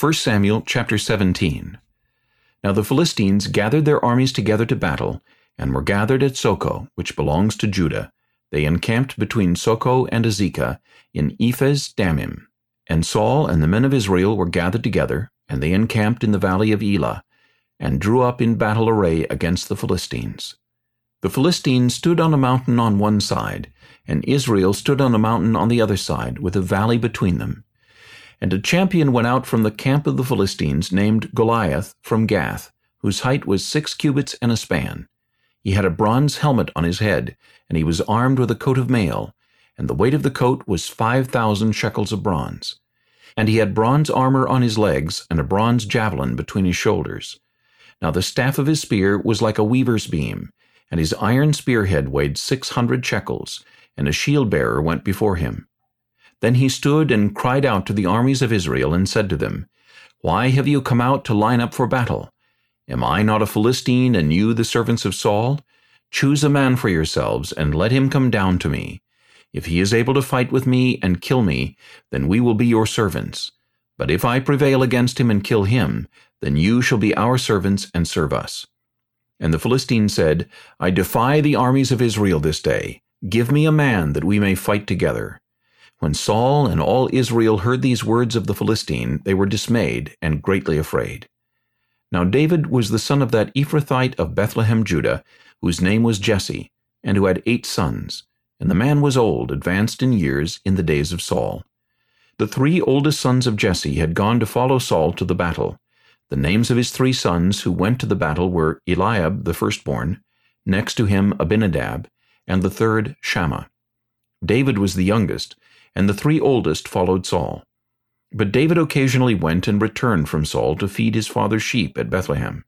1 Samuel chapter 17 Now the Philistines gathered their armies together to battle, and were gathered at Socoh, which belongs to Judah. They encamped between Socoh and Azekah, in Ephes Dammim. And Saul and the men of Israel were gathered together, and they encamped in the valley of Elah, and drew up in battle array against the Philistines. The Philistines stood on a mountain on one side, and Israel stood on a mountain on the other side, with a valley between them. And a champion went out from the camp of the Philistines, named Goliath, from Gath, whose height was six cubits and a span. He had a bronze helmet on his head, and he was armed with a coat of mail, and the weight of the coat was five thousand shekels of bronze. And he had bronze armor on his legs, and a bronze javelin between his shoulders. Now the staff of his spear was like a weaver's beam, and his iron spearhead weighed six hundred shekels, and a shield-bearer went before him. Then he stood and cried out to the armies of Israel, and said to them, Why have you come out to line up for battle? Am I not a Philistine, and you the servants of Saul? Choose a man for yourselves, and let him come down to me. If he is able to fight with me and kill me, then we will be your servants. But if I prevail against him and kill him, then you shall be our servants and serve us. And the Philistine said, I defy the armies of Israel this day. Give me a man that we may fight together. When Saul and all Israel heard these words of the Philistine, they were dismayed and greatly afraid. Now David was the son of that Ephrathite of Bethlehem, Judah, whose name was Jesse, and who had eight sons. And the man was old, advanced in years, in the days of Saul. The three oldest sons of Jesse had gone to follow Saul to the battle. The names of his three sons who went to the battle were Eliab the firstborn, next to him Abinadab, and the third Shammah. David was the youngest, and the three oldest followed Saul. But David occasionally went and returned from Saul to feed his father's sheep at Bethlehem.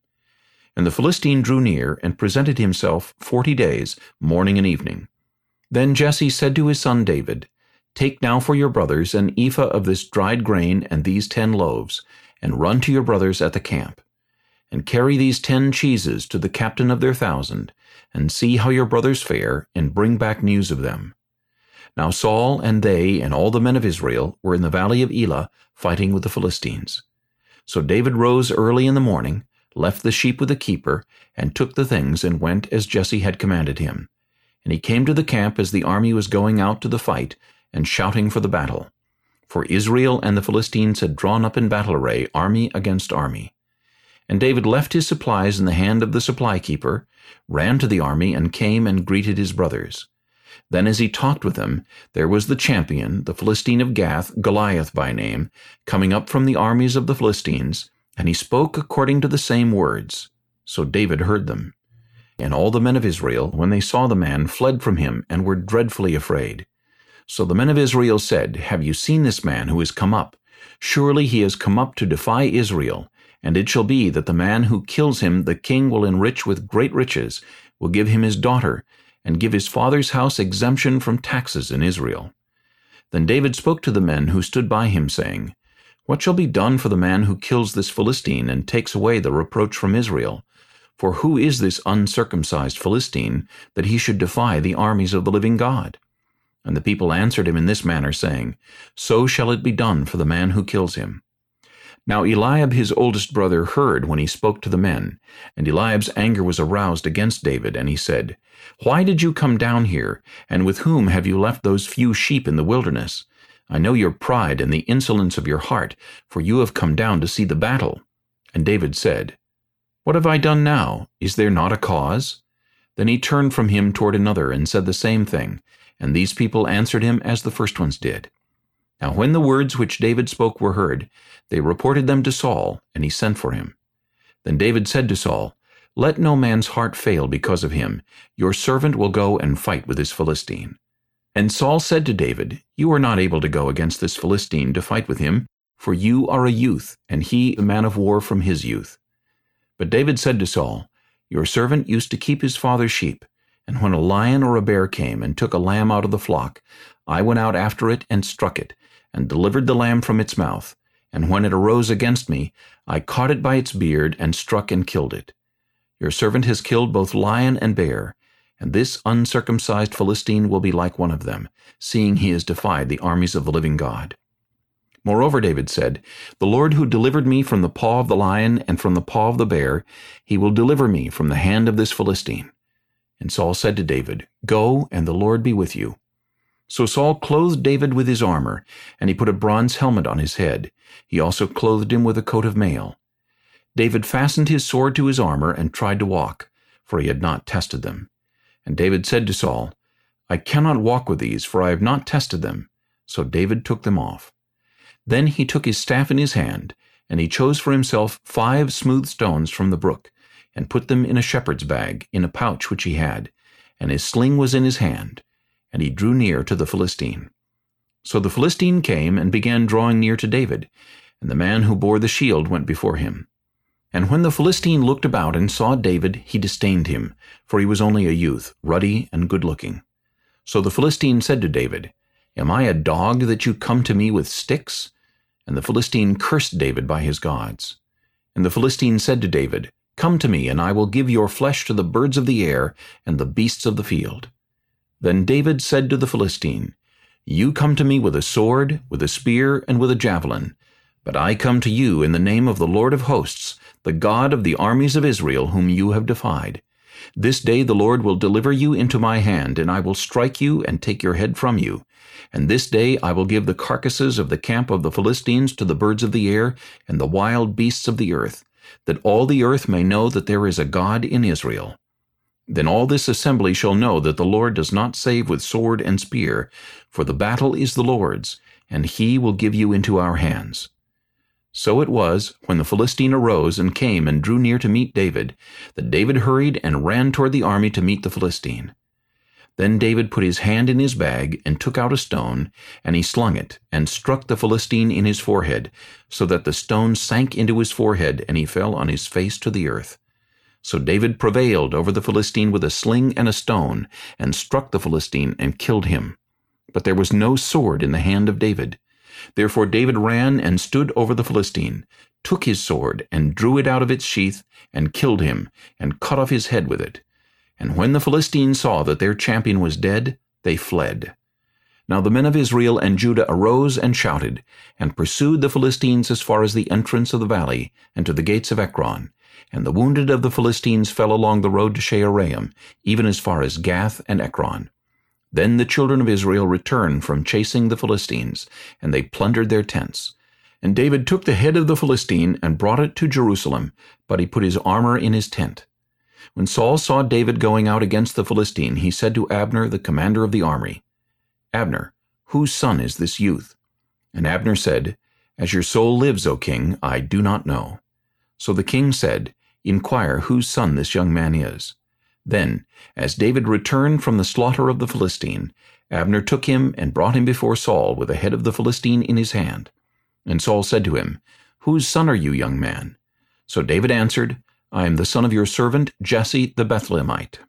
And the Philistine drew near and presented himself forty days, morning and evening. Then Jesse said to his son David, Take now for your brothers an ephah of this dried grain and these ten loaves, and run to your brothers at the camp. And carry these ten cheeses to the captain of their thousand, and see how your brothers fare, and bring back news of them. Now Saul and they and all the men of Israel were in the valley of Elah fighting with the Philistines. So David rose early in the morning, left the sheep with the keeper, and took the things and went as Jesse had commanded him. And he came to the camp as the army was going out to the fight, and shouting for the battle. For Israel and the Philistines had drawn up in battle array, army against army. And David left his supplies in the hand of the supply keeper, ran to the army, and came and greeted his brothers. Then as he talked with them, there was the champion, the Philistine of Gath, Goliath by name, coming up from the armies of the Philistines, and he spoke according to the same words. So David heard them. And all the men of Israel, when they saw the man, fled from him, and were dreadfully afraid. So the men of Israel said, Have you seen this man who is come up? Surely he has come up to defy Israel. And it shall be that the man who kills him the king will enrich with great riches, will give him his daughter, and give his father's house exemption from taxes in Israel. Then David spoke to the men who stood by him, saying, What shall be done for the man who kills this Philistine and takes away the reproach from Israel? For who is this uncircumcised Philistine, that he should defy the armies of the living God? And the people answered him in this manner, saying, So shall it be done for the man who kills him. Now Eliab his oldest brother heard when he spoke to the men, and Eliab's anger was aroused against David, and he said, Why did you come down here, and with whom have you left those few sheep in the wilderness? I know your pride and the insolence of your heart, for you have come down to see the battle. And David said, What have I done now? Is there not a cause? Then he turned from him toward another, and said the same thing, and these people answered him as the first ones did. Now when the words which David spoke were heard, they reported them to Saul, and he sent for him. Then David said to Saul, Let no man's heart fail because of him. Your servant will go and fight with this Philistine. And Saul said to David, You are not able to go against this Philistine to fight with him, for you are a youth, and he a man of war from his youth. But David said to Saul, Your servant used to keep his father's sheep, and when a lion or a bear came and took a lamb out of the flock, I went out after it and struck it, and delivered the lamb from its mouth. And when it arose against me, I caught it by its beard, and struck and killed it. Your servant has killed both lion and bear, and this uncircumcised Philistine will be like one of them, seeing he has defied the armies of the living God. Moreover, David said, The Lord who delivered me from the paw of the lion and from the paw of the bear, he will deliver me from the hand of this Philistine. And Saul said to David, Go, and the Lord be with you. So Saul clothed David with his armor, and he put a bronze helmet on his head. He also clothed him with a coat of mail. David fastened his sword to his armor and tried to walk, for he had not tested them. And David said to Saul, I cannot walk with these, for I have not tested them. So David took them off. Then he took his staff in his hand, and he chose for himself five smooth stones from the brook, and put them in a shepherd's bag, in a pouch which he had, and his sling was in his hand, and he drew near to the Philistine. So the Philistine came and began drawing near to David, and the man who bore the shield went before him. And when the Philistine looked about and saw David, he disdained him, for he was only a youth, ruddy and good-looking. So the Philistine said to David, Am I a dog that you come to me with sticks? And the Philistine cursed David by his gods. And the Philistine said to David, Come to me, and I will give your flesh to the birds of the air and the beasts of the field. Then David said to the Philistine, You come to me with a sword, with a spear, and with a javelin, but I come to you in the name of the Lord of hosts, the God of the armies of Israel, whom you have defied. This day the Lord will deliver you into my hand, and I will strike you and take your head from you. And this day I will give the carcasses of the camp of the Philistines to the birds of the air and the wild beasts of the earth, that all the earth may know that there is a God in Israel. Then all this assembly shall know that the Lord does not save with sword and spear, for the battle is the Lord's, and he will give you into our hands. So it was, when the Philistine arose and came and drew near to meet David, that David hurried and ran toward the army to meet the Philistine. Then David put his hand in his bag, and took out a stone, and he slung it, and struck the Philistine in his forehead, so that the stone sank into his forehead, and he fell on his face to the earth. So David prevailed over the Philistine with a sling and a stone, and struck the Philistine, and killed him. But there was no sword in the hand of David. Therefore David ran and stood over the Philistine, took his sword, and drew it out of its sheath, and killed him, and cut off his head with it. And when the Philistines saw that their champion was dead, they fled. Now the men of Israel and Judah arose and shouted, and pursued the Philistines as far as the entrance of the valley, and to the gates of Ekron. And the wounded of the Philistines fell along the road to Shaaraim, even as far as Gath and Ekron. Then the children of Israel returned from chasing the Philistines, and they plundered their tents. And David took the head of the Philistine and brought it to Jerusalem, but he put his armor in his tent. When Saul saw David going out against the Philistine, he said to Abner, the commander of the army, Abner, whose son is this youth? And Abner said, As your soul lives, O king, I do not know. So the king said, Inquire whose son this young man is. Then, as David returned from the slaughter of the Philistine, Abner took him and brought him before Saul with the head of the Philistine in his hand. And Saul said to him, Whose son are you, young man? So David answered, I am the son of your servant Jesse the Bethlehemite.